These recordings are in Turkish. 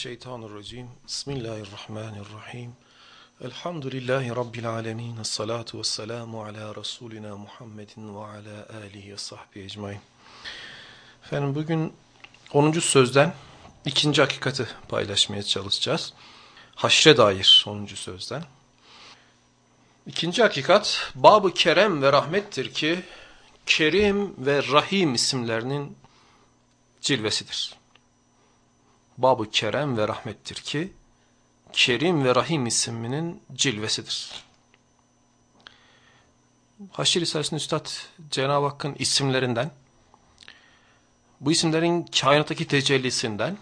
Mineşşeytanirracim. Bismillahirrahmanirrahim. Elhamdülillahi rabbil alamin. Essalatu vesselamu ala rasulina Muhammedin ve ala alihi ve sahbihi ecmaîn. Efendim bugün 10. sözden ikinci hakikati paylaşmaya çalışacağız. Haşre dair 10. sözden. İkinci hakikat Bab-ı Kerem ve Rahmettir ki Kerim ve Rahim isimlerinin cilvesidir. Bab-ı Kerem ve Rahmettir ki Kerim ve Rahim isminin cilvesidir. Haşir Risalesi'nin Üstad Cenab-ı Hakk'ın isimlerinden, bu isimlerin kainattaki tecellisinden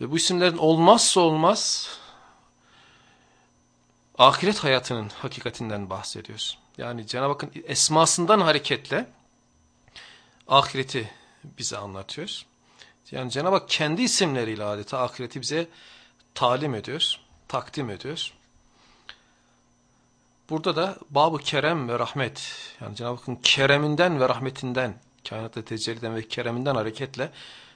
ve bu isimlerin olmazsa olmaz ahiret hayatının hakikatinden bahsediyoruz. Yani Cenab-ı Hakk'ın esmasından hareketle ahireti bize anlatıyor. Yani Cenab-ı Hak kendi isimleriyle adeta ahireti bize talim ediyor, takdim ediyor. Burada da Bab-ı Kerem ve Rahmet, yani Cenab-ı Hakk'ın kereminden ve rahmetinden, kainatta tecelliden ve kereminden hareketle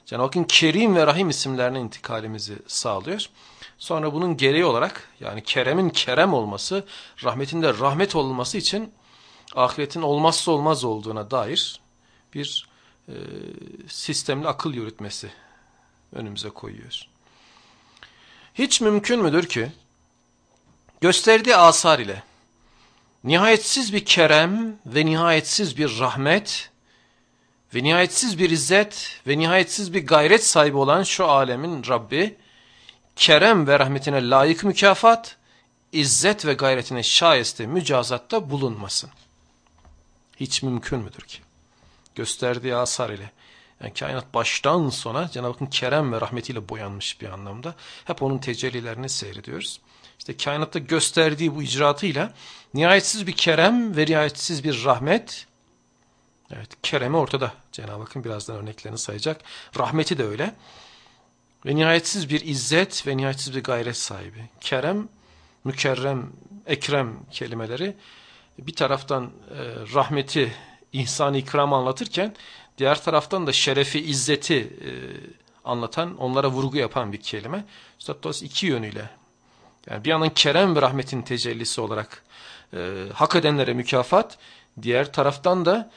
Cenab-ı Hakk'ın Kerim ve Rahim isimlerine intikalimizi sağlıyor. Sonra bunun gereği olarak yani keremin kerem olması, rahmetin de rahmet olması için ahiretin olmazsa olmaz olduğuna dair bir e, sistemli akıl yürütmesi önümüze koyuyor. Hiç mümkün müdür ki gösterdiği asar ile nihayetsiz bir kerem ve nihayetsiz bir rahmet ve nihayetsiz bir izzet ve nihayetsiz bir gayret sahibi olan şu alemin Rabbi kerem ve rahmetine layık mükafat, izzet ve gayretine şayeste mücazatta bulunmasın. Hiç mümkün müdür ki? Gösterdiği asar ile. Yani kainat baştan sona Cenab-ı Hakk'ın kerem ve rahmetiyle boyanmış bir anlamda. Hep onun tecellilerini seyrediyoruz. İşte kainatta gösterdiği bu icraatıyla nihayetsiz bir kerem ve nihayetsiz bir rahmet. Evet keremi ortada. Cenab-ı Hakk'ın birazdan örneklerini sayacak. Rahmeti de öyle. Ve nihayetsiz bir izzet ve nihayetsiz bir gayret sahibi. Kerem, mükerrem, ekrem kelimeleri bir taraftan e, rahmeti, ihsan ikram anlatırken diğer taraftan da şerefi, izzeti e, anlatan, onlara vurgu yapan bir kelime. Üstad Dost iki yönüyle. Yani bir yandan kerem ve rahmetin tecellisi olarak e, hak edenlere mükafat, diğer taraftan da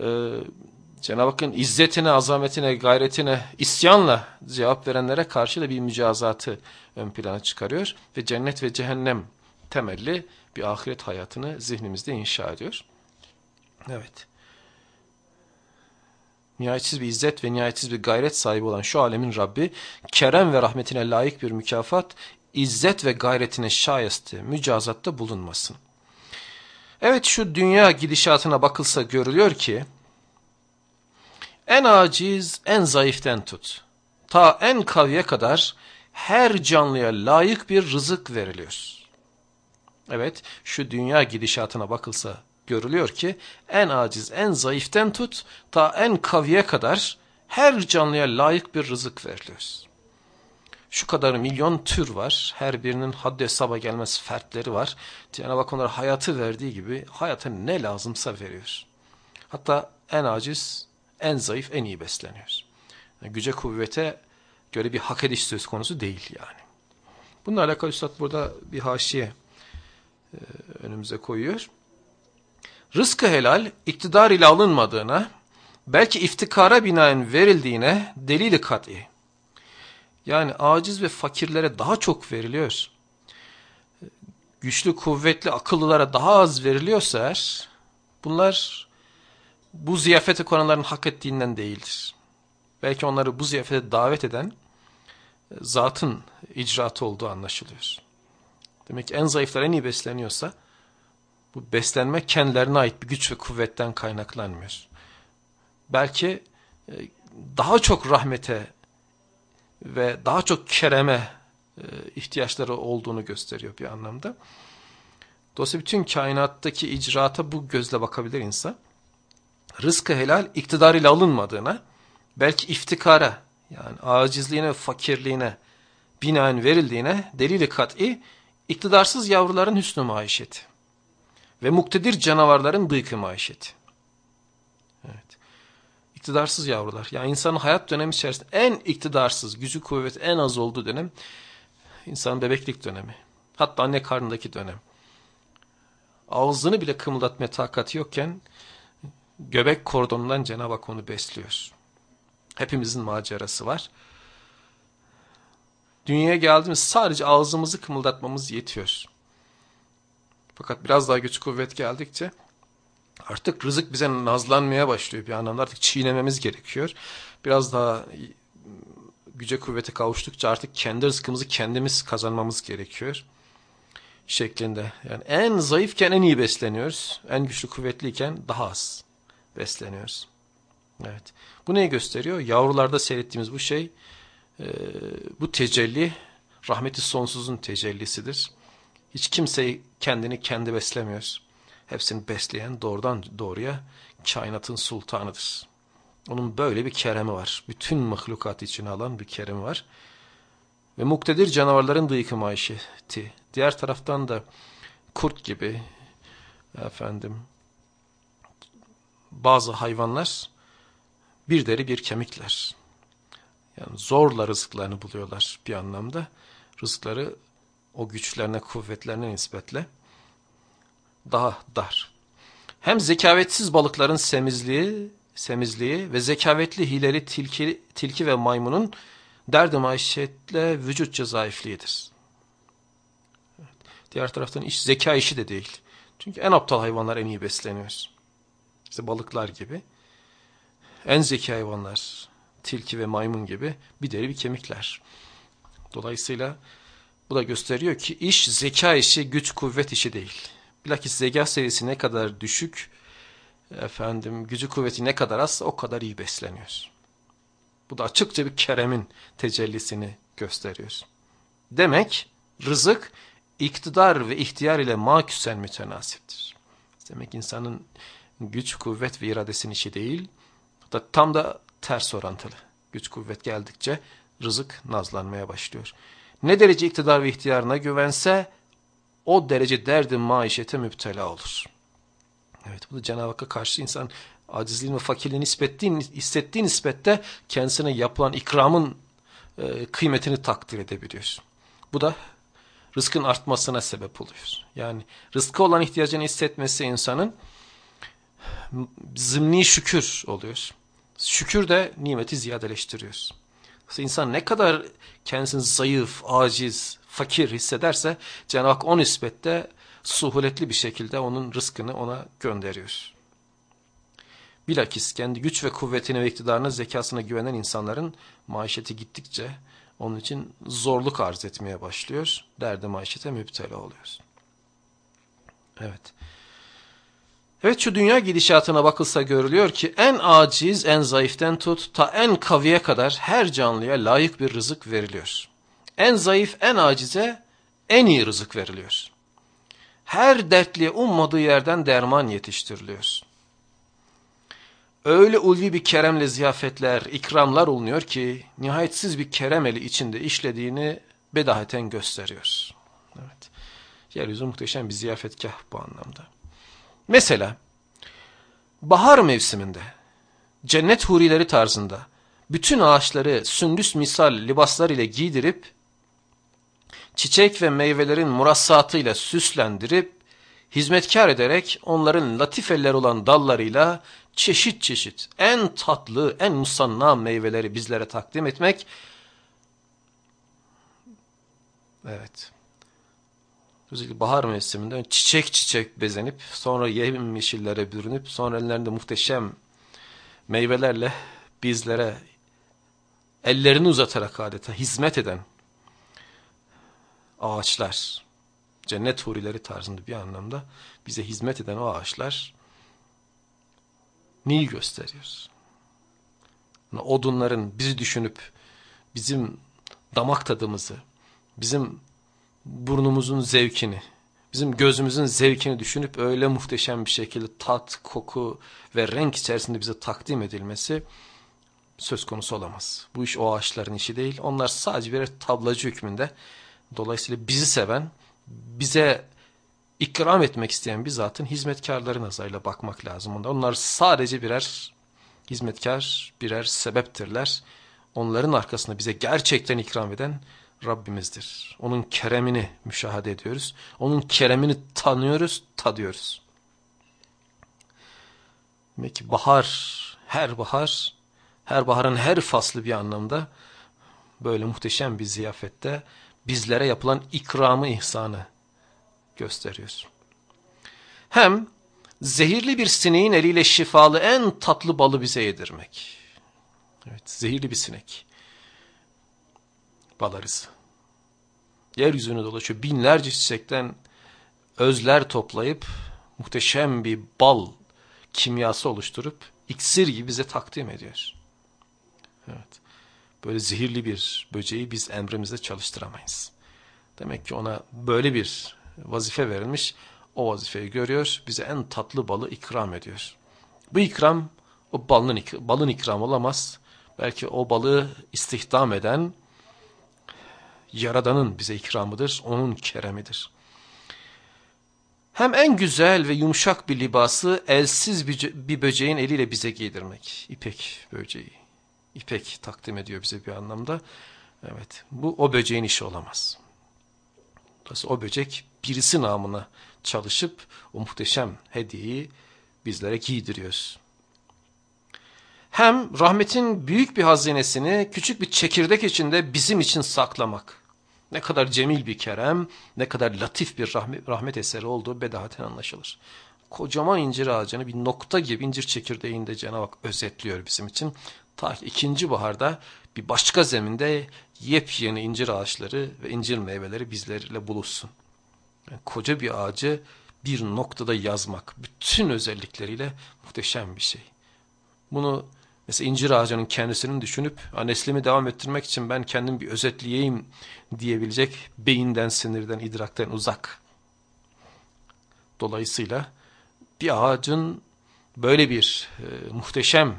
e, Cenab-ı Hakk'ın izzetine, azametine, gayretine isyanla cevap verenlere karşı da bir mücazatı ön plana çıkarıyor. Ve cennet ve cehennem temelli bir ahiret hayatını zihnimizde inşa ediyor. Evet. Nihayetsiz bir izzet ve nihayetsiz bir gayret sahibi olan şu alemin Rabbi, kerem ve rahmetine layık bir mükafat, izzet ve gayretine şayeste mücazatta bulunmasın. Evet şu dünya gidişatına bakılsa görülüyor ki, en aciz, en zayıften tut. Ta en kaviye kadar her canlıya layık bir rızık veriliyor. Evet, şu dünya gidişatına bakılsa görülüyor ki en aciz, en zayıften tut ta en kaviye kadar her canlıya layık bir rızık veriliyor. Şu kadar milyon tür var. Her birinin haddi hesaba gelmez fertleri var. Cenab-ı Hak onlara hayatı verdiği gibi hayata ne lazımsa veriyor. Hatta en aciz, en zayıf, en iyi besleniyor. Yani güce kuvvete göre bir hak ediş söz konusu değil yani. Bununla alakalı Üstad burada bir haşiye e, önümüze koyuyor. Rızkı helal iktidar ile alınmadığına, belki iftikara binaen verildiğine delili kat'i. Yani aciz ve fakirlere daha çok veriliyor. Güçlü, kuvvetli, akıllılara daha az veriliyorsa eğer, bunlar bu ziyafete konanların hak ettiğinden değildir. Belki onları bu ziyafete davet eden zatın icraatı olduğu anlaşılıyor. Demek ki en zayıflar en iyi besleniyorsa bu beslenme kendilerine ait bir güç ve kuvvetten kaynaklanmıyor. Belki e, daha çok rahmete ve daha çok kereme e, ihtiyaçları olduğunu gösteriyor bir anlamda. Dolayısıyla bütün kainattaki icraata bu gözle bakabilir insan. Rızkı helal iktidarıyla alınmadığına, belki iftikara yani acizliğine fakirliğine binaen verildiğine delili kat'i iktidarsız yavruların hüsnü maişeti ve muktedir canavarların dıykı maişeti. Evet. iktidarsız yavrular. Yani insanın hayat dönemi içerisinde en iktidarsız, gücü kuvveti en az olduğu dönem insanın bebeklik dönemi. Hatta anne karnındaki dönem. Ağzını bile kımıldatmaya takati yokken göbek kordonundan Cenab-ı Hak onu besliyor. Hepimizin macerası var. Dünyaya geldiğimiz sadece ağzımızı kımıldatmamız yetiyor. Fakat biraz daha güç kuvvet geldikçe artık rızık bize nazlanmaya başlıyor bir anlamda. Artık çiğnememiz gerekiyor. Biraz daha güce kuvvete kavuştukça artık kendi rızkımızı kendimiz kazanmamız gerekiyor. Şeklinde. Yani en zayıfken en iyi besleniyoruz. En güçlü kuvvetliyken daha az besleniyoruz. Evet. Bu neyi gösteriyor? Yavrularda seyrettiğimiz bu şey, e, bu tecelli, rahmeti sonsuzun tecellisidir. Hiç kimse kendini kendi beslemiyor. Hepsini besleyen doğrudan doğruya kainatın sultanıdır. Onun böyle bir keremi var. Bütün mahlukat içine alan bir keremi var. Ve muktedir canavarların dıyıkı maişeti. Diğer taraftan da kurt gibi efendim bazı hayvanlar bir deri bir kemikler. Yani zorla rızıklarını buluyorlar bir anlamda. Rızıkları o güçlerine, kuvvetlerine nispetle daha dar. Hem zekavetsiz balıkların semizliği, semizliği ve zekavetli hileli tilki, tilki ve maymunun derdi maişetle vücut zayıfliğidir. Diğer taraftan iş zeka işi de değil. Çünkü en aptal hayvanlar en iyi besleniyor. İşte balıklar gibi. En zeki hayvanlar tilki ve maymun gibi bir deri bir kemikler. Dolayısıyla bu da gösteriyor ki iş zeka işi, güç kuvvet işi değil. Bilakis zeka seviyesi ne kadar düşük, efendim gücü kuvveti ne kadar az o kadar iyi besleniyor. Bu da açıkça bir keremin tecellisini gösteriyor. Demek rızık iktidar ve ihtiyar ile maküsen mütenasiptir. Demek insanın güç, kuvvet ve iradesinin işi değil, da tam da ters orantılı. Güç, kuvvet geldikçe rızık nazlanmaya başlıyor. Ne derece iktidar ve ihtiyarına güvense o derece derdi maişete müptela olur. Evet bu da Cenab-ı Hakk'a karşı insan acizliğini ve fakirliğini hissettiği, hissettiği nispette kendisine yapılan ikramın e, kıymetini takdir edebiliyor. Bu da rızkın artmasına sebep oluyor. Yani rızkı olan ihtiyacını hissetmesi insanın zımni şükür oluyor. Şükür de nimeti ziyadeleştiriyor. İnsan ne kadar kendisini zayıf, aciz, fakir hissederse Cenab-ı Hak o nispette suhuletli bir şekilde onun rızkını ona gönderiyor. Bilakis kendi güç ve kuvvetine ve iktidarına, zekasına güvenen insanların maişeti gittikçe onun için zorluk arz etmeye başlıyor. Derdi maişete müptela oluyor. Evet. Evet şu dünya gidişatına bakılsa görülüyor ki en aciz, en zayıften tut ta en kaviye kadar her canlıya layık bir rızık veriliyor. En zayıf, en acize en iyi rızık veriliyor. Her dertliye ummadığı yerden derman yetiştiriliyor. Öyle ulvi bir keremle ziyafetler, ikramlar olunuyor ki nihayetsiz bir kerem eli içinde işlediğini bedaheten gösteriyor. Evet. Yeryüzü muhteşem bir ziyafetkah bu anlamda. Mesela bahar mevsiminde cennet hurileri tarzında bütün ağaçları sündüs misal libaslar ile giydirip çiçek ve meyvelerin murassatıyla süslendirip hizmetkar ederek onların latif eller olan dallarıyla çeşit çeşit en tatlı, en musanna meyveleri bizlere takdim etmek. Evet. Özellikle bahar mevsiminde çiçek çiçek bezenip sonra yem yeşillere bürünüp sonra ellerinde muhteşem meyvelerle bizlere ellerini uzatarak adeta hizmet eden ağaçlar, cennet hurileri tarzında bir anlamda bize hizmet eden o ağaçlar Nil gösteriyor. Odunların bizi düşünüp bizim damak tadımızı, bizim burnumuzun zevkini, bizim gözümüzün zevkini düşünüp öyle muhteşem bir şekilde tat, koku ve renk içerisinde bize takdim edilmesi söz konusu olamaz. Bu iş o ağaçların işi değil. Onlar sadece birer tablacı hükmünde. Dolayısıyla bizi seven, bize ikram etmek isteyen bir zatın hizmetkarları nazarıyla bakmak lazım. Onlar sadece birer Hizmetkar birer sebeptirler. Onların arkasında bize gerçekten ikram eden Rabbimizdir. Onun keremini müşahede ediyoruz. Onun keremini tanıyoruz, tadıyoruz. Demek ki bahar, her bahar, her baharın her faslı bir anlamda böyle muhteşem bir ziyafette bizlere yapılan ikramı, ihsanı gösteriyor. Hem zehirli bir sineğin eliyle şifalı en tatlı balı bize yedirmek. Evet, zehirli bir sinek. Bal arısı. Yeryüzüne dolaşıyor. Binlerce çiçekten özler toplayıp muhteşem bir bal kimyası oluşturup iksir gibi bize takdim ediyor. Evet. Böyle zehirli bir böceği biz emrimizde çalıştıramayız. Demek ki ona böyle bir vazife verilmiş. O vazifeyi görüyor. Bize en tatlı balı ikram ediyor. Bu ikram o balın, balın ikram olamaz. Belki o balığı istihdam eden Yaradan'ın bize ikramıdır. Onun keremidir. Hem en güzel ve yumuşak bir libası elsiz bir böceğin eliyle bize giydirmek. İpek böceği. İpek takdim ediyor bize bir anlamda. Evet bu o böceğin işi olamaz. Dolayısıyla o böcek birisi namına çalışıp o muhteşem hediyeyi bizlere giydiriyoruz. Hem rahmetin büyük bir hazinesini küçük bir çekirdek içinde bizim için saklamak. Ne kadar cemil bir kerem, ne kadar latif bir rahmet, eseri olduğu bedahaten anlaşılır. Kocaman incir ağacını bir nokta gibi incir çekirdeğinde Cenab-ı Hak özetliyor bizim için. Ta ikinci baharda bir başka zeminde yepyeni incir ağaçları ve incir meyveleri bizlerle buluşsun. Yani koca bir ağacı bir noktada yazmak bütün özellikleriyle muhteşem bir şey. Bunu mesela incir ağacının kendisini düşünüp neslimi devam ettirmek için ben kendim bir özetleyeyim diyebilecek beyinden, sinirden, idrakten uzak. Dolayısıyla bir ağacın böyle bir e, muhteşem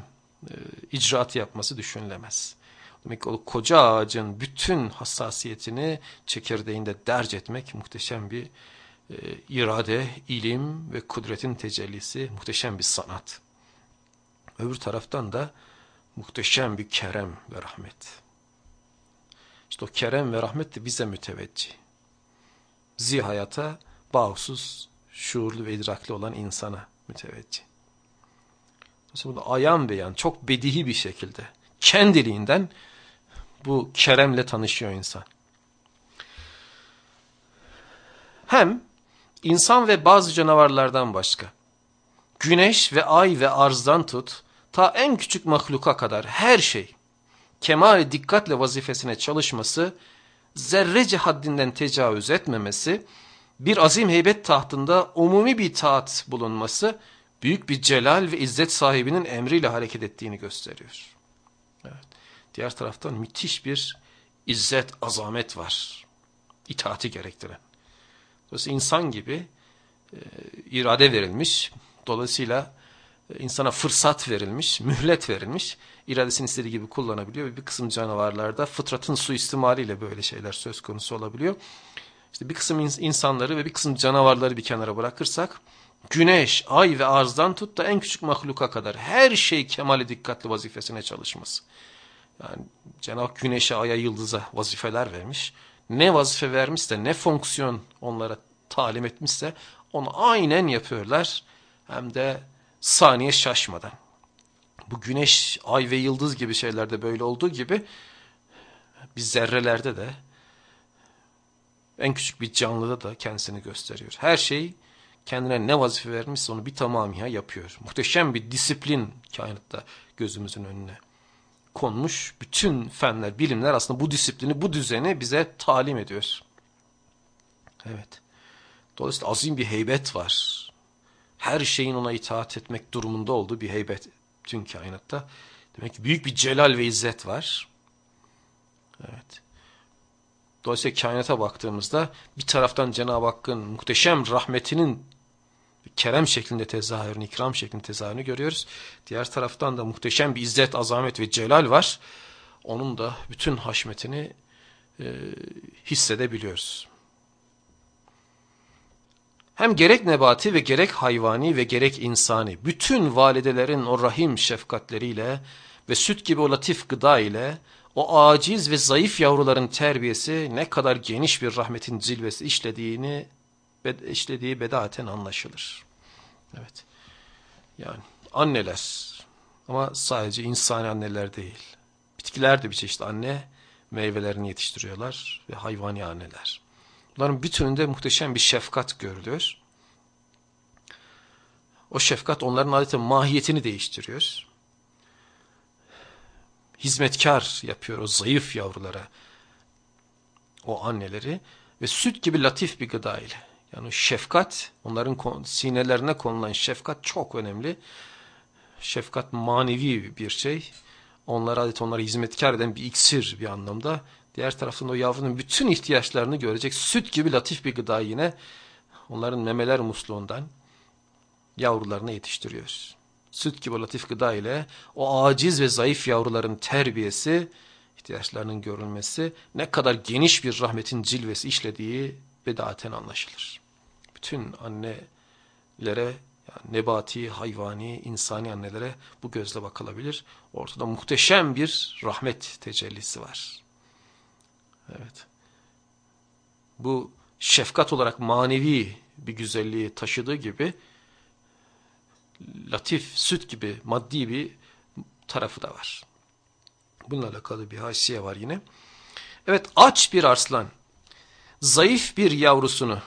e, icraat yapması düşünülemez. Demek ki o koca ağacın bütün hassasiyetini çekirdeğinde derc etmek muhteşem bir e, irade, ilim ve kudretin tecellisi, muhteşem bir sanat. Öbür taraftan da muhteşem bir kerem ve rahmet. İşte o kerem ve rahmet de bize müteveccih. Zihayata bağımsız, şuurlu ve idrakli olan insana müteveccih. Mesela burada ayan beyan çok bedihi bir şekilde kendiliğinden bu keremle tanışıyor insan. Hem insan ve bazı canavarlardan başka güneş ve ay ve arzdan tut ta en küçük mahluka kadar her şey kemal dikkatle vazifesine çalışması, zerrece haddinden tecavüz etmemesi, bir azim heybet tahtında umumi bir taat bulunması, büyük bir celal ve izzet sahibinin emriyle hareket ettiğini gösteriyor. Evet. Diğer taraftan müthiş bir izzet, azamet var. İtaati gerektiren. Dolayısıyla insan gibi e, irade verilmiş. Dolayısıyla insana fırsat verilmiş, mühlet verilmiş. iradesini istediği gibi kullanabiliyor. Bir kısım canavarlarda fıtratın suistimaliyle böyle şeyler söz konusu olabiliyor. İşte bir kısım insanları ve bir kısım canavarları bir kenara bırakırsak, güneş, ay ve arzdan tut da en küçük mahluka kadar her şey kemali dikkatli vazifesine çalışması. Yani Cenab-ı güneşe, aya, yıldıza vazifeler vermiş. Ne vazife vermişse, ne fonksiyon onlara talim etmişse onu aynen yapıyorlar. Hem de saniye şaşmadan. Bu güneş, ay ve yıldız gibi şeylerde böyle olduğu gibi biz zerrelerde de en küçük bir canlıda da kendisini gösteriyor. Her şey kendine ne vazife vermişse onu bir tamamıyla yapıyor. Muhteşem bir disiplin kainatta gözümüzün önüne konmuş. Bütün fenler, bilimler aslında bu disiplini, bu düzeni bize talim ediyor. Evet. Dolayısıyla azim bir heybet var. Her şeyin ona itaat etmek durumunda olduğu bir heybet tüm kainatta. Demek ki büyük bir celal ve izzet var. Evet. Dolayısıyla kainata baktığımızda bir taraftan Cenab-ı Hakk'ın muhteşem rahmetinin kerem şeklinde tezahürünü, ikram şeklinde tezahürünü görüyoruz. Diğer taraftan da muhteşem bir izzet, azamet ve celal var. Onun da bütün haşmetini e, hissedebiliyoruz. Hem gerek nebati ve gerek hayvani ve gerek insani bütün validelerin o rahim şefkatleriyle ve süt gibi o latif gıda ile o aciz ve zayıf yavruların terbiyesi ne kadar geniş bir rahmetin cilvesi işlediğini işlediği bedaten anlaşılır. Evet. Yani anneler ama sadece insani anneler değil. Bitkiler de bir çeşit anne meyvelerini yetiştiriyorlar ve hayvani anneler. Bunların bütününde muhteşem bir şefkat görülüyor. O şefkat onların adeta mahiyetini değiştiriyor. Hizmetkar yapıyor o zayıf yavrulara, o anneleri ve süt gibi latif bir gıda ile. Yani şefkat, onların sinelerine konulan şefkat çok önemli. Şefkat manevi bir şey. Onlara adet onlara hizmetkar eden bir iksir bir anlamda. Diğer taraftan o yavrunun bütün ihtiyaçlarını görecek süt gibi latif bir gıda yine onların memeler musluğundan yavrularına yetiştiriyoruz. Süt gibi latif gıda ile o aciz ve zayıf yavruların terbiyesi, ihtiyaçlarının görülmesi ne kadar geniş bir rahmetin cilvesi işlediği bedaten anlaşılır. Bütün annelere yani nebati, hayvani, insani annelere bu gözle bakılabilir. Ortada muhteşem bir rahmet tecellisi var. Evet. Bu şefkat olarak manevi bir güzelliği taşıdığı gibi latif, süt gibi maddi bir tarafı da var. Bununla alakalı bir haşiye var yine. Evet aç bir arslan, zayıf bir yavrusunu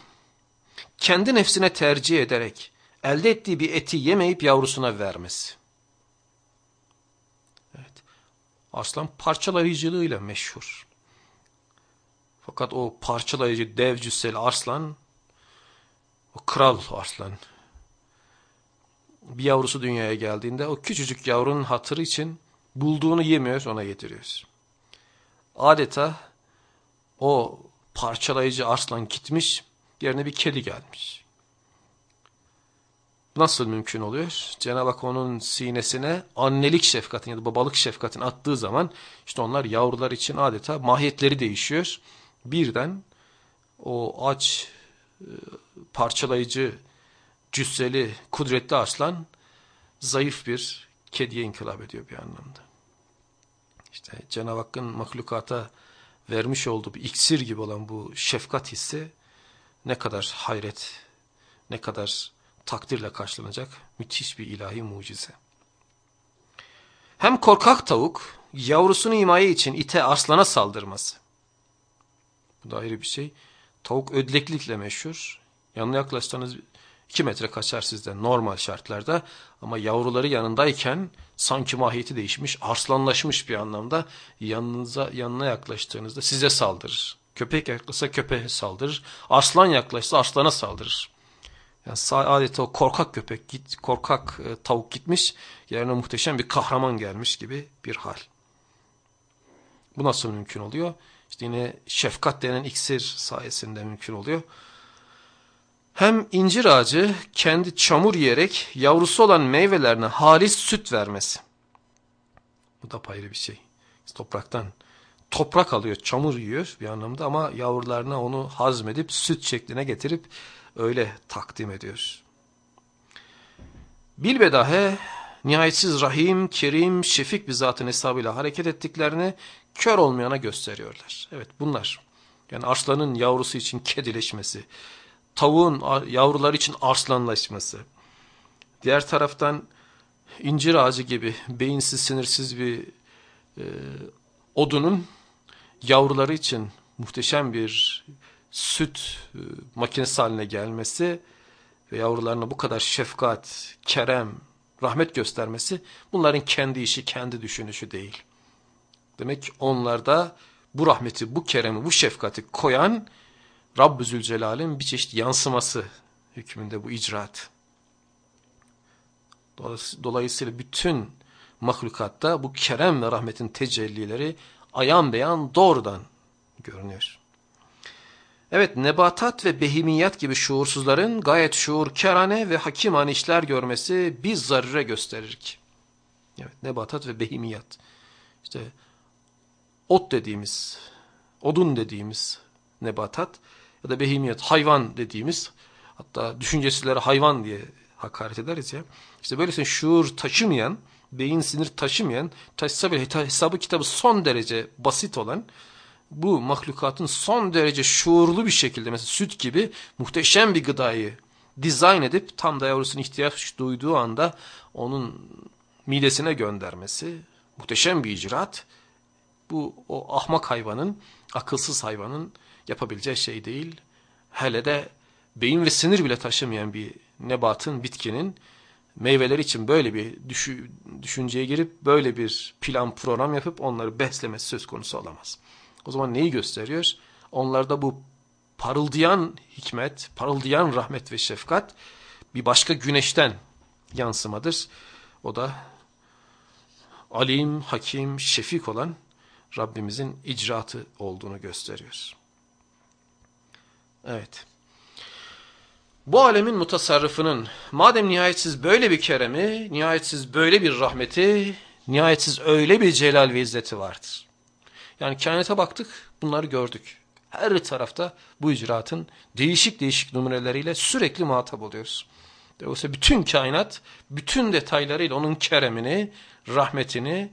kendi nefsine tercih ederek elde ettiği bir eti yemeyip yavrusuna vermesi. Evet. Arslan parçalayıcılığıyla meşhur. Fakat o parçalayıcı dev cüsseli arslan, o kral arslan, bir yavrusu dünyaya geldiğinde o küçücük yavrunun hatırı için bulduğunu yemiyor, ona getiriyoruz. Adeta o parçalayıcı arslan gitmiş, yerine bir kedi gelmiş. Nasıl mümkün oluyor? Cenab-ı Hak onun sinesine annelik şefkatin ya da babalık şefkatin attığı zaman işte onlar yavrular için adeta mahiyetleri değişiyor. Birden o aç, e, parçalayıcı, cüsseli, kudretli aslan zayıf bir kediye inkılap ediyor bir anlamda. İşte Cenab-ı Hakk'ın mahlukata vermiş olduğu bir iksir gibi olan bu şefkat hissi ne kadar hayret, ne kadar takdirle karşılanacak müthiş bir ilahi mucize. Hem korkak tavuk yavrusunu himaye için ite aslana saldırması. Bu da ayrı bir şey. Tavuk ödleklikle meşhur. Yanına yaklaşsanız 2 metre kaçar sizden normal şartlarda ama yavruları yanındayken sanki mahiyeti değişmiş, arslanlaşmış bir anlamda yanınıza yanına yaklaştığınızda size saldırır. Köpek yaklaşsa köpeğe saldırır. Arslan yaklaşsa arslana saldırır. Yani adeta o korkak köpek, git, korkak e, tavuk gitmiş, yerine muhteşem bir kahraman gelmiş gibi bir hal. Bu nasıl mümkün oluyor? İşte yine şefkat denen iksir sayesinde mümkün oluyor. Hem incir ağacı kendi çamur yiyerek yavrusu olan meyvelerine halis süt vermesi. Bu da ayrı bir şey. Topraktan toprak alıyor, çamur yiyor bir anlamda ama yavrularına onu hazmedip süt şekline getirip öyle takdim ediyor. Bilbedahe nihayetsiz rahim, kerim, şefik bir zatın hesabıyla hareket ettiklerini kör olmayana gösteriyorlar. Evet bunlar. Yani arslanın yavrusu için kedileşmesi, tavuğun yavruları için arslanlaşması. Diğer taraftan incir ağacı gibi beyinsiz, sinirsiz bir e, odunun yavruları için muhteşem bir süt e, makinesi haline gelmesi ve yavrularına bu kadar şefkat, kerem, rahmet göstermesi bunların kendi işi, kendi düşünüşü değil. Demek onlarda bu rahmeti, bu keremi, bu şefkati koyan Rabbü Zülcelal'in bir çeşit yansıması hükmünde bu icraat. Dolayısıyla bütün mahlukatta bu kerem ve rahmetin tecellileri ayan beyan doğrudan görünüyor. Evet nebatat ve behimiyat gibi şuursuzların gayet şuurkerane ve hakimane işler görmesi biz zarure gösterir ki. Evet nebatat ve behimiyat. İşte ot dediğimiz, odun dediğimiz nebatat ya da behimiyat hayvan dediğimiz hatta düşüncesizlere hayvan diye hakaret ederiz ya. İşte böylesine şuur taşımayan, beyin sinir taşımayan, taşısa bile hesabı kitabı son derece basit olan bu mahlukatın son derece şuurlu bir şekilde mesela süt gibi muhteşem bir gıdayı dizayn edip tam da yavrusunun ihtiyaç duyduğu anda onun midesine göndermesi muhteşem bir icraat. Bu o ahmak hayvanın, akılsız hayvanın yapabileceği şey değil. Hele de beyin ve sinir bile taşımayan bir nebatın, bitkinin meyveler için böyle bir düşü, düşünceye girip böyle bir plan program yapıp onları beslemesi söz konusu olamaz. O zaman neyi gösteriyor? Onlarda bu parıldayan hikmet, parıldayan rahmet ve şefkat bir başka güneşten yansımadır. O da alim, hakim, şefik olan Rabbimizin icraatı olduğunu gösteriyor. Evet. Bu alemin mutasarrıfının madem nihayetsiz böyle bir keremi, nihayetsiz böyle bir rahmeti, nihayetsiz öyle bir celal ve izzeti vardır. Yani kainata baktık, bunları gördük. Her tarafta bu icraatın değişik değişik numareleriyle sürekli muhatap oluyoruz. Dolayısıyla bütün kainat, bütün detaylarıyla onun keremini, rahmetini,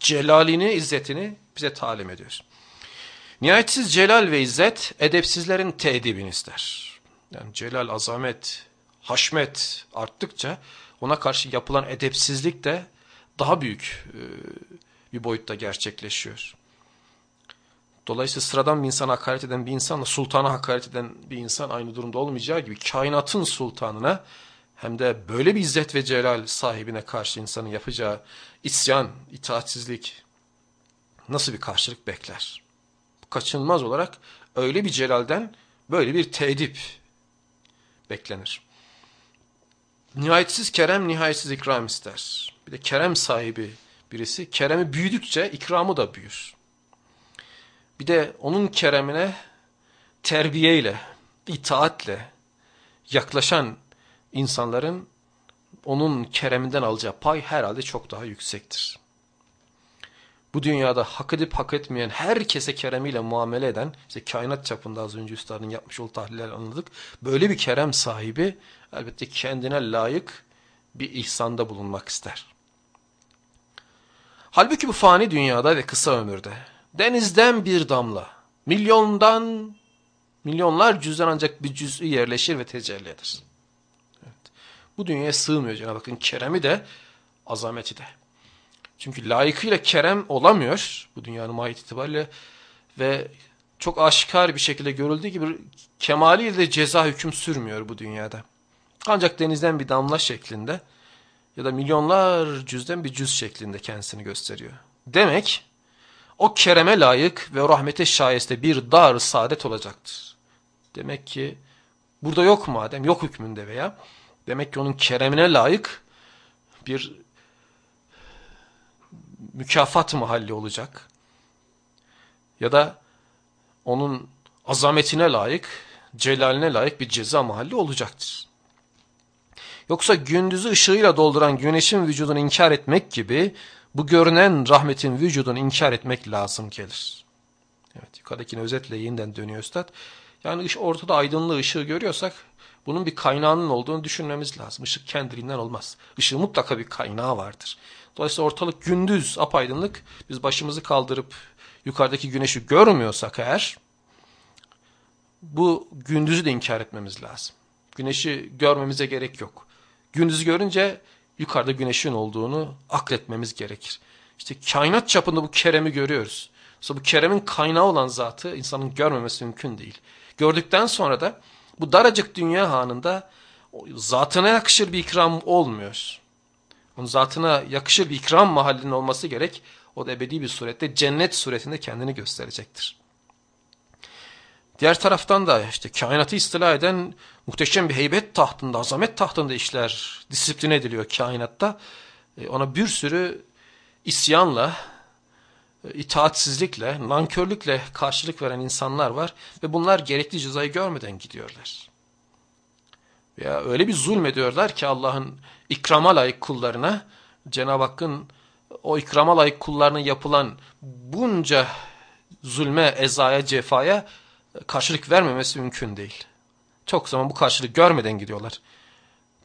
celalini, izzetini bize talim ediyor. Nihayetsiz celal ve izzet edepsizlerin teedibini ister. Yani celal, azamet, haşmet arttıkça ona karşı yapılan edepsizlik de daha büyük e, bir boyutta gerçekleşiyor. Dolayısıyla sıradan bir insana hakaret eden bir insanla sultana hakaret eden bir insan aynı durumda olmayacağı gibi kainatın sultanına hem de böyle bir izzet ve celal sahibine karşı insanın yapacağı isyan, itaatsizlik nasıl bir karşılık bekler? Kaçınılmaz olarak öyle bir celalden böyle bir tedip beklenir. Nihayetsiz kerem, nihayetsiz ikram ister. Bir de kerem sahibi birisi, keremi büyüdükçe ikramı da büyür. Bir de onun keremine terbiyeyle, itaatle yaklaşan insanların onun kereminden alacağı pay herhalde çok daha yüksektir. Bu dünyada hak edip hak etmeyen herkese keremiyle muamele eden, işte kainat çapında az önce üstadın yapmış olduğu tahliller anladık. Böyle bir kerem sahibi elbette kendine layık bir ihsanda bulunmak ister. Halbuki bu fani dünyada ve kısa ömürde denizden bir damla, milyondan, milyonlar cüzden ancak bir cüz'ü yerleşir ve tecelli eder. Bu dünyaya sığmıyor Cenab-ı Hakk'ın keremi de azameti de. Çünkü layıkıyla kerem olamıyor bu dünyanın mahiyet itibariyle ve çok aşikar bir şekilde görüldüğü gibi kemaliyle ceza hüküm sürmüyor bu dünyada. Ancak denizden bir damla şeklinde ya da milyonlar cüzden bir cüz şeklinde kendisini gösteriyor. Demek o kereme layık ve rahmete şayeste bir dar saadet olacaktır. Demek ki burada yok madem yok hükmünde veya Demek ki onun keremine layık bir mükafat mahalli olacak. Ya da onun azametine layık, celaline layık bir ceza mahalli olacaktır. Yoksa gündüzü ışığıyla dolduran güneşin vücudunu inkar etmek gibi bu görünen rahmetin vücudunu inkar etmek lazım gelir. Evet yukarıdakini özetle yeniden dönüyor Üstad. Yani ortada aydınlığı ışığı görüyorsak bunun bir kaynağının olduğunu düşünmemiz lazım. Işık kendiliğinden olmaz. Işığın mutlaka bir kaynağı vardır. Dolayısıyla ortalık gündüz apaydınlık. Biz başımızı kaldırıp yukarıdaki güneşi görmüyorsak eğer bu gündüzü de inkar etmemiz lazım. Güneşi görmemize gerek yok. Gündüzü görünce yukarıda güneşin olduğunu akletmemiz gerekir. İşte kainat çapında bu keremi görüyoruz. Sonra bu keremin kaynağı olan zatı insanın görmemesi mümkün değil. Gördükten sonra da bu daracık dünya hanında zatına yakışır bir ikram olmuyor. Onun zatına yakışır bir ikram mahallinin olması gerek. O da ebedi bir surette cennet suretinde kendini gösterecektir. Diğer taraftan da işte kainatı istila eden muhteşem bir heybet tahtında, azamet tahtında işler disiplin ediliyor kainatta. E, ona bir sürü isyanla, e, itaatsizlikle, nankörlükle karşılık veren insanlar var ve bunlar gerekli cezayı görmeden gidiyorlar. Veya öyle bir zulmediyorlar ki Allah'ın ikrama layık kullarına, Cenab-ı Hakk'ın o ikrama layık kullarına yapılan bunca zulme, ezaya, cefaya karşılık vermemesi mümkün değil. Çok zaman bu karşılığı görmeden gidiyorlar.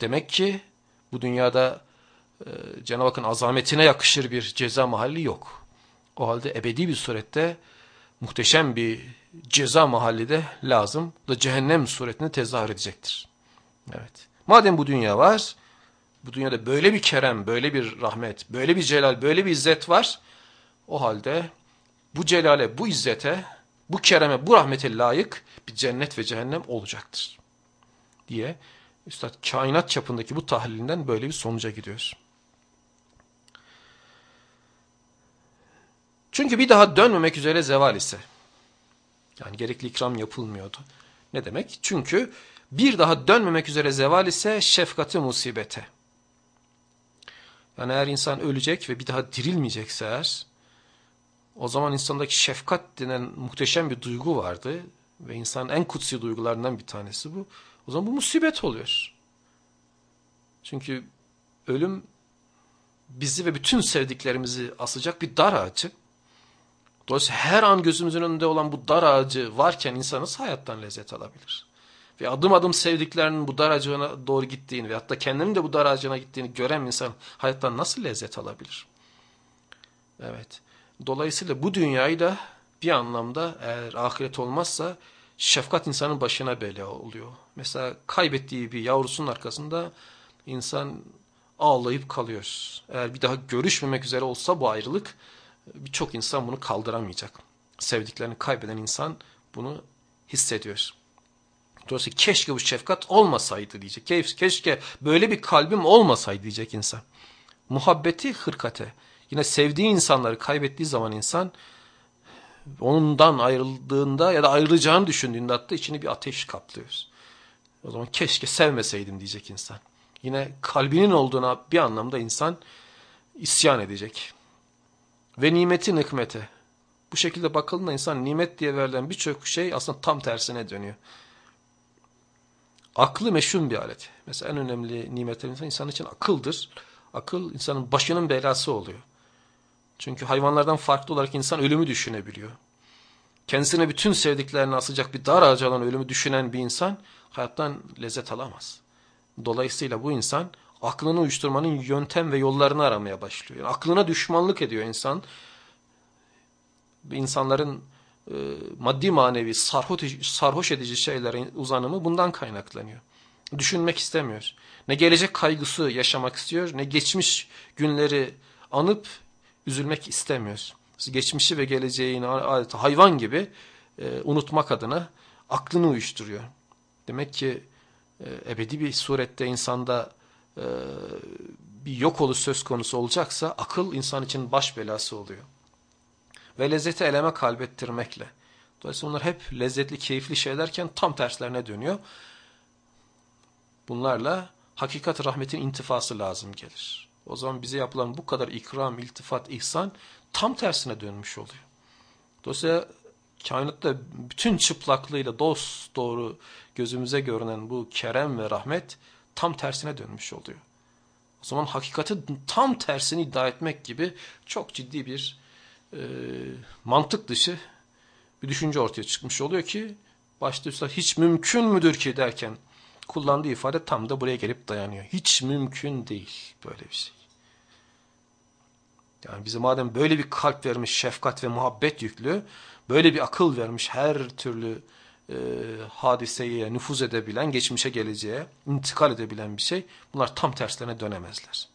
Demek ki bu dünyada e, Cenab-ı Hakk'ın azametine yakışır bir ceza mahalli yok. O halde ebedi bir surette muhteşem bir ceza mahalli de lazım. Da cehennem suretini tezahür edecektir. Evet. Madem bu dünya var, bu dünyada böyle bir kerem, böyle bir rahmet, böyle bir celal, böyle bir izzet var. O halde bu celale, bu izzete, bu kereme, bu rahmete layık bir cennet ve cehennem olacaktır. Diye Üstad kainat çapındaki bu tahlilinden böyle bir sonuca gidiyor. Çünkü bir daha dönmemek üzere zeval ise, yani gerekli ikram yapılmıyordu. Ne demek? Çünkü bir daha dönmemek üzere zeval ise şefkati musibete. Yani eğer insan ölecek ve bir daha dirilmeyecekse eğer, o zaman insandaki şefkat denen muhteşem bir duygu vardı. Ve insanın en kutsi duygularından bir tanesi bu. O zaman bu musibet oluyor. Çünkü ölüm bizi ve bütün sevdiklerimizi asacak bir dar ağacı. Dolayısıyla her an gözümüzün önünde olan bu dar ağacı varken insanız hayattan lezzet alabilir. Ve adım adım sevdiklerinin bu dar doğru gittiğini ve hatta kendinin de bu dar gittiğini gören insan hayattan nasıl lezzet alabilir? Evet. Dolayısıyla bu dünyayı da bir anlamda eğer ahiret olmazsa şefkat insanın başına bela oluyor. Mesela kaybettiği bir yavrusunun arkasında insan ağlayıp kalıyor. Eğer bir daha görüşmemek üzere olsa bu ayrılık birçok insan bunu kaldıramayacak. Sevdiklerini kaybeden insan bunu hissediyor. Dolayısıyla keşke bu şefkat olmasaydı diyecek. Keşke böyle bir kalbim olmasaydı diyecek insan. Muhabbeti hırkate. Yine sevdiği insanları kaybettiği zaman insan ondan ayrıldığında ya da ayrılacağını düşündüğünde hatta içini bir ateş kaplıyor. O zaman keşke sevmeseydim diyecek insan. Yine kalbinin olduğuna bir anlamda insan isyan edecek. Ve nimeti nikmete. Bu şekilde bakıldığında insan nimet diye verilen birçok şey aslında tam tersine dönüyor. Aklı meşhum bir alet. Mesela en önemli nimetler insan için akıldır. Akıl insanın başının belası oluyor. Çünkü hayvanlardan farklı olarak insan ölümü düşünebiliyor. Kendisine bütün sevdiklerini asacak bir dar ağacı alan ölümü düşünen bir insan hayattan lezzet alamaz. Dolayısıyla bu insan aklını uyuşturmanın yöntem ve yollarını aramaya başlıyor. Yani aklına düşmanlık ediyor insan. İnsanların e, maddi manevi sarhoş, edici şeylerin uzanımı bundan kaynaklanıyor. Düşünmek istemiyor. Ne gelecek kaygısı yaşamak istiyor ne geçmiş günleri anıp üzülmek istemiyor. Geçmişi ve geleceğini adeta hayvan gibi e, unutmak adına aklını uyuşturuyor. Demek ki e, ebedi bir surette insanda bir yok oluş söz konusu olacaksa akıl insan için baş belası oluyor. Ve lezzeti eleme kalbettirmekle. Dolayısıyla bunlar hep lezzetli, keyifli şeylerken tam terslerine dönüyor. Bunlarla hakikat rahmetin intifası lazım gelir. O zaman bize yapılan bu kadar ikram, iltifat, ihsan tam tersine dönmüş oluyor. Dolayısıyla kainatta bütün çıplaklığıyla dost doğru gözümüze görünen bu kerem ve rahmet tam tersine dönmüş oluyor. O zaman hakikati tam tersini iddia etmek gibi çok ciddi bir e, mantık dışı bir düşünce ortaya çıkmış oluyor ki başta üstad hiç mümkün müdür ki derken kullandığı ifade tam da buraya gelip dayanıyor. Hiç mümkün değil böyle bir şey. Yani bize madem böyle bir kalp vermiş, şefkat ve muhabbet yüklü, böyle bir akıl vermiş her türlü e, hadiseye nüfuz edebilen, geçmişe geleceğe intikal edebilen bir şey, bunlar tam terslerine dönemezler.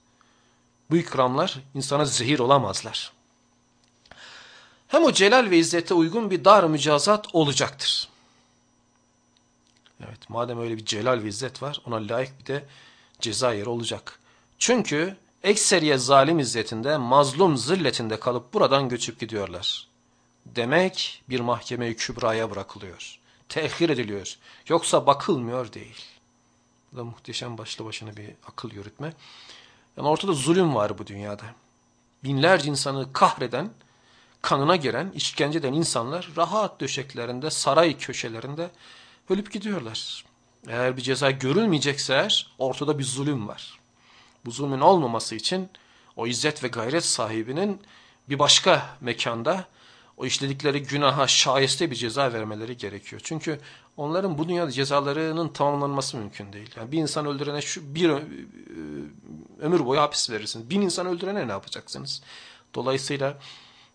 Bu ikramlar insana zehir olamazlar. Hem o celal ve izzete uygun bir dar mücazat olacaktır. Evet, madem öyle bir celal ve izzet var, ona layık bir de ceza yeri olacak. Çünkü ekseriye zalim izzetinde, mazlum zilletinde kalıp buradan göçüp gidiyorlar. Demek bir mahkeme-i kübraya bırakılıyor. Tehir ediliyor. Yoksa bakılmıyor değil. Bu da muhteşem başlı başına bir akıl yürütme. Yani ortada zulüm var bu dünyada. Binlerce insanı kahreden, kanına giren, işkence eden insanlar rahat döşeklerinde, saray köşelerinde ölüp gidiyorlar. Eğer bir ceza görülmeyecekse eğer ortada bir zulüm var bu zulmün olmaması için o izzet ve gayret sahibinin bir başka mekanda o işledikleri günaha şayeste bir ceza vermeleri gerekiyor. Çünkü onların bu dünyada cezalarının tamamlanması mümkün değil. Yani bir insan öldürene şu bir ömür boyu hapis verirsiniz. Bin insan öldürene ne yapacaksınız? Dolayısıyla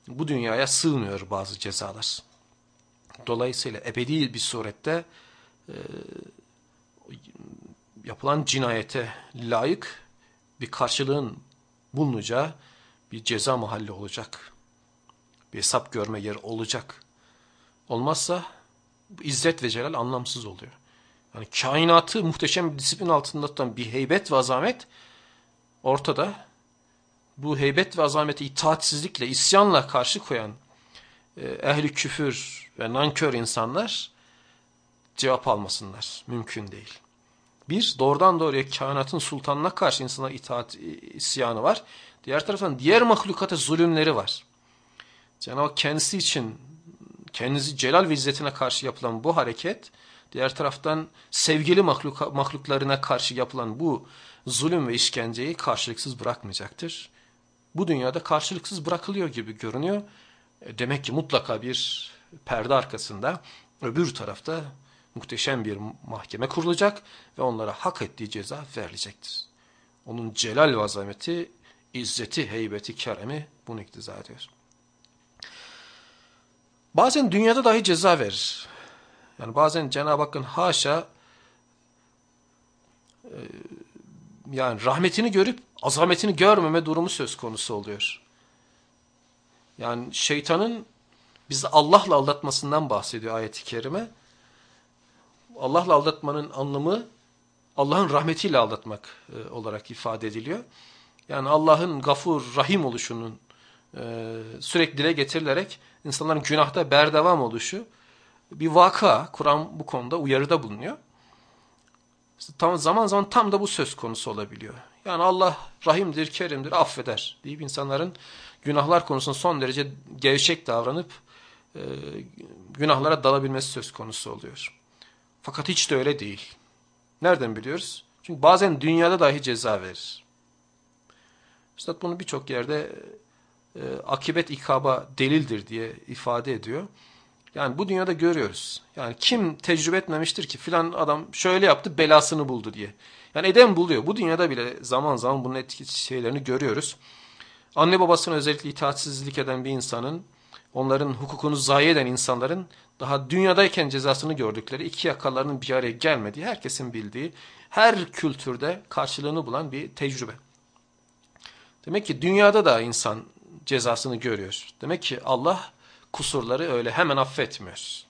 bu dünyaya sığmıyor bazı cezalar. Dolayısıyla ebedi bir surette e, yapılan cinayete layık bir karşılığın bulunacağı bir ceza mahalli olacak. Bir hesap görme yeri olacak. Olmazsa izzet ve celal anlamsız oluyor. Yani kainatı muhteşem bir disiplin altında tutan bir heybet ve azamet ortada. Bu heybet ve azameti itaatsizlikle, isyanla karşı koyan e, ehli küfür ve nankör insanlar cevap almasınlar. Mümkün değil. Bir, doğrudan doğruya kainatın sultanına karşı insana itaat isyanı var. Diğer taraftan diğer mahlukata zulümleri var. Cenab-ı kendisi için, kendisi celal ve izzetine karşı yapılan bu hareket, diğer taraftan sevgili mahluk, mahluklarına karşı yapılan bu zulüm ve işkenceyi karşılıksız bırakmayacaktır. Bu dünyada karşılıksız bırakılıyor gibi görünüyor. E, demek ki mutlaka bir perde arkasında öbür tarafta muhteşem bir mahkeme kurulacak ve onlara hak ettiği ceza verilecektir. Onun celal ve azameti, izzeti, heybeti, keremi bunu iktiza ediyor. Bazen dünyada dahi ceza verir. Yani bazen Cenab-ı Hakk'ın haşa e, yani rahmetini görüp azametini görmeme durumu söz konusu oluyor. Yani şeytanın bizi Allah'la aldatmasından bahsediyor ayeti kerime. Allah'la aldatmanın anlamı Allah'ın rahmetiyle aldatmak e, olarak ifade ediliyor. Yani Allah'ın gafur, rahim oluşunun e, sürekli dile getirilerek insanların günahta berdevam oluşu bir vaka. Kur'an bu konuda uyarıda bulunuyor. Tam, zaman zaman tam da bu söz konusu olabiliyor. Yani Allah rahimdir, kerimdir, affeder deyip insanların günahlar konusunda son derece gevşek davranıp e, günahlara dalabilmesi söz konusu oluyor. Fakat hiç de öyle değil. Nereden biliyoruz? Çünkü bazen dünyada dahi ceza verir. Üstad bunu birçok yerde e, akibet ikaba delildir diye ifade ediyor. Yani bu dünyada görüyoruz. Yani kim tecrübe etmemiştir ki filan adam şöyle yaptı belasını buldu diye. Yani eden buluyor. Bu dünyada bile zaman zaman bunun etkisi şeylerini görüyoruz. Anne babasına özellikle itaatsizlik eden bir insanın, onların hukukunu zayi eden insanların daha dünyadayken cezasını gördükleri iki yakalarının bir araya gelmediği, herkesin bildiği, her kültürde karşılığını bulan bir tecrübe. Demek ki dünyada da insan cezasını görüyor. Demek ki Allah kusurları öyle hemen affetmiyor.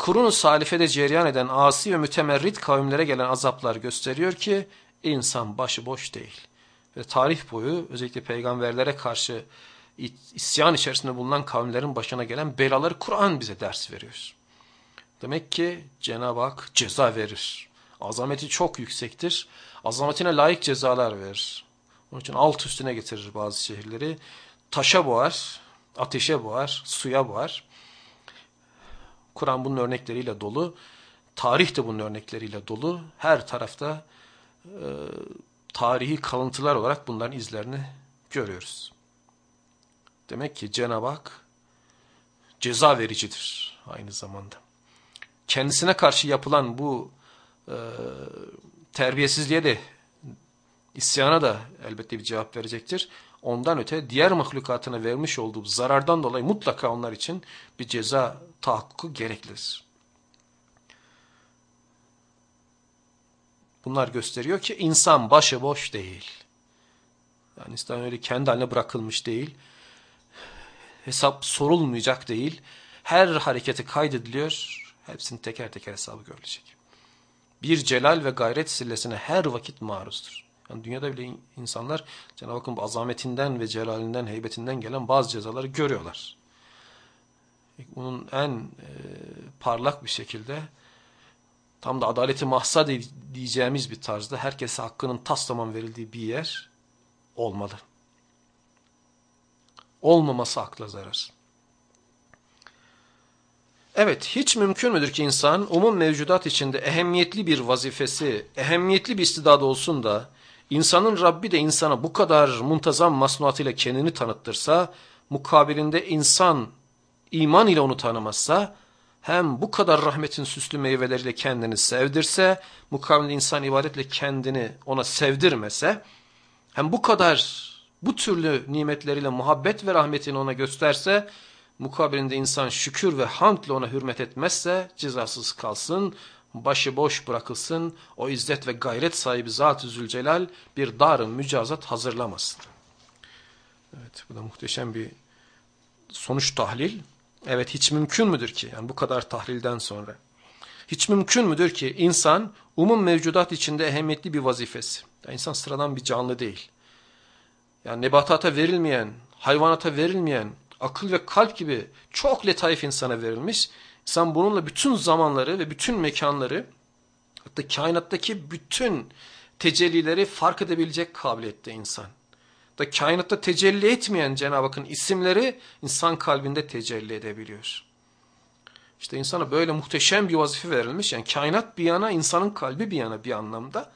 Kurun-u salifede cereyan eden asi ve mütemerrit kavimlere gelen azaplar gösteriyor ki insan başıboş değil. Ve tarih boyu özellikle peygamberlere karşı isyan içerisinde bulunan kavimlerin başına gelen belaları Kur'an bize ders veriyor. Demek ki Cenab-ı Hak ceza verir. Azameti çok yüksektir. Azametine layık cezalar verir. Onun için alt üstüne getirir bazı şehirleri. Taşa boğar, ateşe boğar, suya boğar. Kur'an bunun örnekleriyle dolu. Tarih de bunun örnekleriyle dolu. Her tarafta e, tarihi kalıntılar olarak bunların izlerini görüyoruz. Demek ki Cenab-ı Hak ceza vericidir aynı zamanda. Kendisine karşı yapılan bu e, terbiyesizliğe de isyana da elbette bir cevap verecektir. Ondan öte diğer mahlukatına vermiş olduğu zarardan dolayı mutlaka onlar için bir ceza tahakkuku gereklidir. Bunlar gösteriyor ki insan başıboş değil. Yani insan öyle kendi haline bırakılmış değil. Hesap sorulmayacak değil. Her hareketi kaydediliyor. Hepsinin teker teker hesabı görülecek. Bir celal ve gayret sillesine her vakit maruzdur. Yani dünyada bile insanlar Cenab-ı Hakk'ın azametinden ve celalinden, heybetinden gelen bazı cezaları görüyorlar. Bunun en e, parlak bir şekilde tam da adaleti mahsa diyeceğimiz bir tarzda herkese hakkının taslaman verildiği bir yer olmalı. Olmaması akla zarar. Evet, hiç mümkün müdür ki insan umum mevcudat içinde ehemmiyetli bir vazifesi, ehemmiyetli bir istidadı olsun da insanın Rabbi de insana bu kadar muntazam masnuatıyla kendini tanıttırsa mukabilinde insan iman ile onu tanımazsa, hem bu kadar rahmetin süslü meyveleriyle kendini sevdirse, mukabilinde insan ibadetle kendini ona sevdirmese, hem bu kadar bu türlü nimetleriyle muhabbet ve rahmetini ona gösterse, mukabilinde insan şükür ve hamdle ona hürmet etmezse cezasız kalsın, başıboş bırakılsın, o izzet ve gayret sahibi Zat-ı Zülcelal bir darın mücazat hazırlamasın. Evet bu da muhteşem bir sonuç tahlil. Evet hiç mümkün müdür ki yani bu kadar tahlilden sonra hiç mümkün müdür ki insan umum mevcudat içinde ehemmiyetli bir vazifesi. Yani insan sıradan bir canlı değil. Yani nebatata verilmeyen, hayvanata verilmeyen, akıl ve kalp gibi çok letaif insana verilmiş. İnsan bununla bütün zamanları ve bütün mekanları hatta kainattaki bütün tecellileri fark edebilecek kabiliyette insan. Da kainatta tecelli etmeyen Cenab-ı Hakk'ın isimleri insan kalbinde tecelli edebiliyor. İşte insana böyle muhteşem bir vazife verilmiş. Yani kainat bir yana, insanın kalbi bir yana bir anlamda.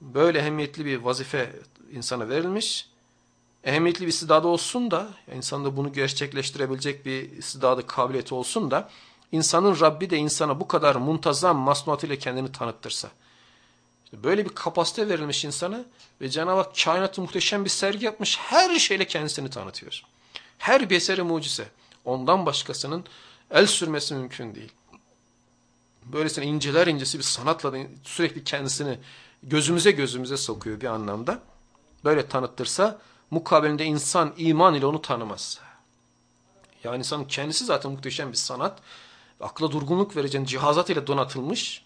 Böyle ehemmiyetli bir vazife insana verilmiş. Ehemmiyetli bir istidadı olsun da, insanda bunu gerçekleştirebilecek bir istidadı, kabiliyeti olsun da, insanın Rabbi de insana bu kadar muntazam masnuatıyla kendini tanıttırsa. İşte böyle bir kapasite verilmiş insana ve Cenab-ı Hak kainatı muhteşem bir sergi yapmış, her şeyle kendisini tanıtıyor. Her bir eseri mucize. Ondan başkasının el sürmesi mümkün değil. Böylesine inceler incesi bir sanatla sürekli kendisini gözümüze gözümüze sokuyor bir anlamda. Böyle tanıttırsa mukabilinde insan iman ile onu tanımaz. Yani insanın kendisi zaten muhteşem bir sanat. Akla durgunluk vereceğin cihazat ile donatılmış.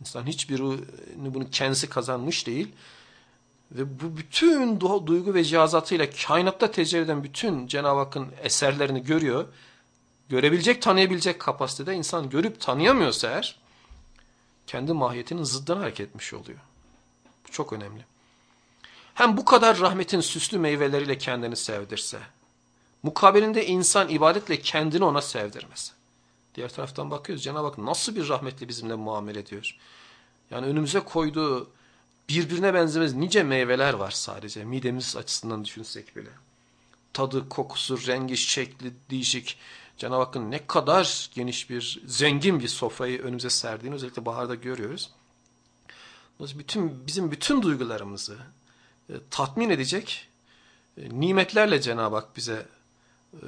İnsan hiçbirini bunu kendisi kazanmış değil. Ve bu bütün duygu ve cihazatıyla kainatta tecelli eden bütün Cenab-ı Hakk'ın eserlerini görüyor. Görebilecek, tanıyabilecek kapasitede insan görüp tanıyamıyorsa eğer kendi mahiyetinin zıddına hareket etmiş oluyor. Bu çok önemli. Hem bu kadar rahmetin süslü meyveleriyle kendini sevdirse, mukabilinde insan ibadetle kendini ona sevdirmese. Diğer taraftan bakıyoruz Cenab-ı Hak nasıl bir rahmetli bizimle muamele ediyor. Yani önümüze koyduğu birbirine benzemez nice meyveler var sadece midemiz açısından düşünsek bile. Tadı, kokusu, rengi, şekli değişik. Cenab-ı Hakk'ın ne kadar geniş bir, zengin bir sofrayı önümüze serdiğini özellikle baharda görüyoruz. Bütün, bizim bütün duygularımızı tatmin edecek e, nimetlerle Cenab-ı Hak bize e,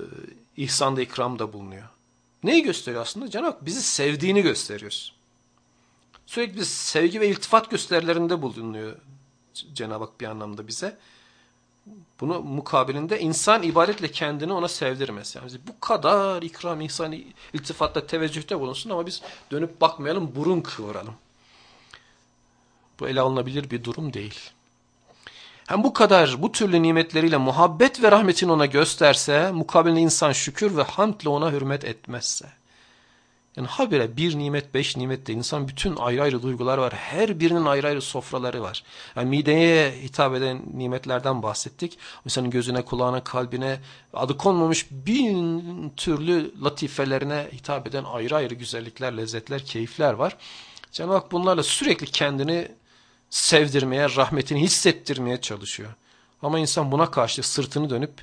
ihsanda ikramda bulunuyor. Neyi gösteriyor aslında? Cenab-ı Hak bizi sevdiğini gösteriyor. Sürekli sevgi ve iltifat gösterilerinde bulunuyor Cenab-ı Hak bir anlamda bize. Bunu mukabilinde insan ibadetle kendini ona sevdirmez. Yani bu kadar ikram, ihsan, iltifatla teveccühte bulunsun ama biz dönüp bakmayalım, burun kıvıralım. Bu ele alınabilir bir durum değil. Hem bu kadar bu türlü nimetleriyle muhabbet ve rahmetini ona gösterse, mukabilinde insan şükür ve hamdle ona hürmet etmezse. Yani habire bir nimet, beş nimet de insan bütün ayrı ayrı duygular var. Her birinin ayrı ayrı sofraları var. Yani mideye hitap eden nimetlerden bahsettik. İnsanın gözüne, kulağına, kalbine adı konmamış bin türlü latifelerine hitap eden ayrı ayrı güzellikler, lezzetler, keyifler var. Cenab-ı Hak bunlarla sürekli kendini sevdirmeye, rahmetini hissettirmeye çalışıyor. Ama insan buna karşı sırtını dönüp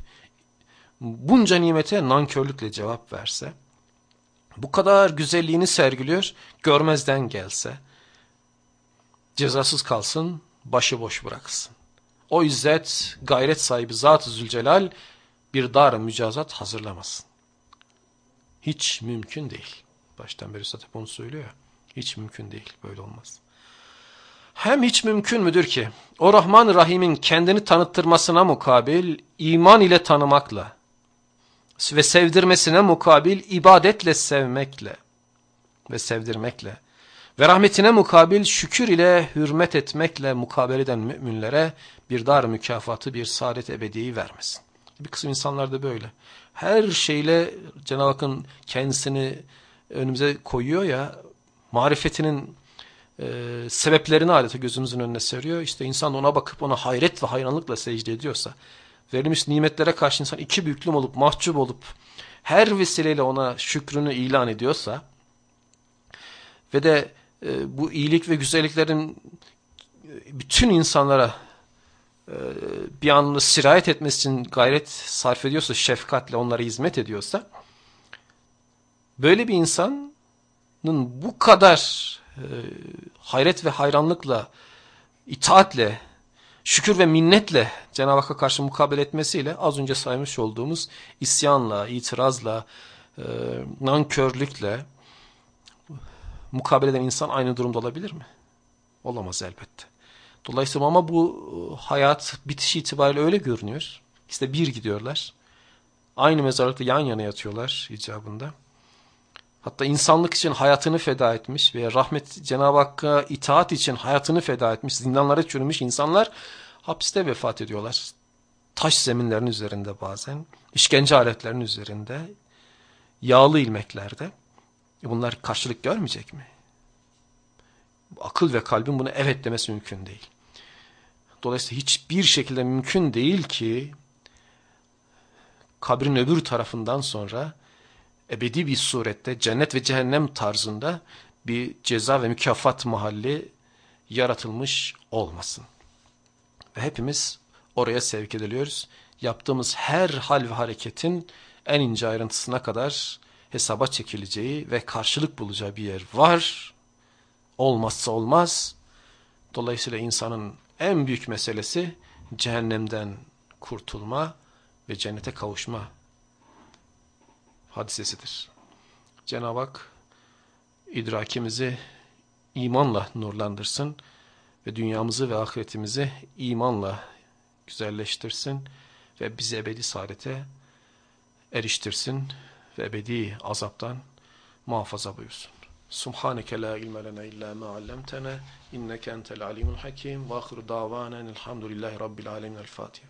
bunca nimete nankörlükle cevap verse, bu kadar güzelliğini sergiliyor, görmezden gelse, cezasız kalsın, başıboş bıraksın. O izzet, gayret sahibi Zat-ı Zülcelal bir dar mücazat hazırlamasın. Hiç mümkün değil. Baştan beri zaten bunu söylüyor ya. Hiç mümkün değil. Böyle olmaz. Hem hiç mümkün müdür ki o Rahman Rahim'in kendini tanıttırmasına mukabil iman ile tanımakla ve sevdirmesine mukabil ibadetle sevmekle ve sevdirmekle ve rahmetine mukabil şükür ile hürmet etmekle mukabele eden müminlere bir dar mükafatı bir saadet ebediyi vermesin. Bir kısım insanlar da böyle. Her şeyle Cenab-ı Hakk'ın kendisini önümüze koyuyor ya marifetinin e, sebeplerini adeta gözümüzün önüne seriyor. İşte insan ona bakıp ona hayret ve hayranlıkla secde ediyorsa, verilmiş nimetlere karşı insan iki büklüm olup, mahcup olup, her vesileyle ona şükrünü ilan ediyorsa ve de e, bu iyilik ve güzelliklerin bütün insanlara bir anını sirayet etmesi için gayret sarf ediyorsa, şefkatle onlara hizmet ediyorsa, böyle bir insanın bu kadar hayret ve hayranlıkla, itaatle, şükür ve minnetle Cenab-ı Hakk'a karşı mukabele etmesiyle az önce saymış olduğumuz isyanla, itirazla, e, nankörlükle mukabele eden insan aynı durumda olabilir mi? Olamaz elbette. Dolayısıyla ama bu e, hayat bitiş itibariyle öyle görünüyor. İşte bir gidiyorlar. Aynı mezarlıkta yan yana yatıyorlar icabında. Hatta insanlık için hayatını feda etmiş veya rahmet Cenab-ı Hakk'a itaat için hayatını feda etmiş, zindanlara çürümüş insanlar hapiste vefat ediyorlar. Taş zeminlerin üzerinde bazen, işkence aletlerinin üzerinde, yağlı ilmeklerde. E bunlar karşılık görmeyecek mi? Akıl ve kalbin buna evet demesi mümkün değil. Dolayısıyla hiçbir şekilde mümkün değil ki kabrin öbür tarafından sonra ebedi bir surette cennet ve cehennem tarzında bir ceza ve mükafat mahalli yaratılmış olmasın. Ve hepimiz oraya sevk ediliyoruz. Yaptığımız her hal ve hareketin en ince ayrıntısına kadar hesaba çekileceği ve karşılık bulacağı bir yer var. Olmazsa olmaz. Dolayısıyla insanın en büyük meselesi cehennemden kurtulma ve cennete kavuşma hadisesidir. Cenab-ı Hak idrakimizi imanla nurlandırsın ve dünyamızı ve ahiretimizi imanla güzelleştirsin ve bizi ebedi saadete eriştirsin ve ebedi azaptan muhafaza buyursun. Subhaneke la ilme lena illa ma allamtana inneke entel alimul hakim ve ahir davanen elhamdülillahi rabbil alemin el Fatiha.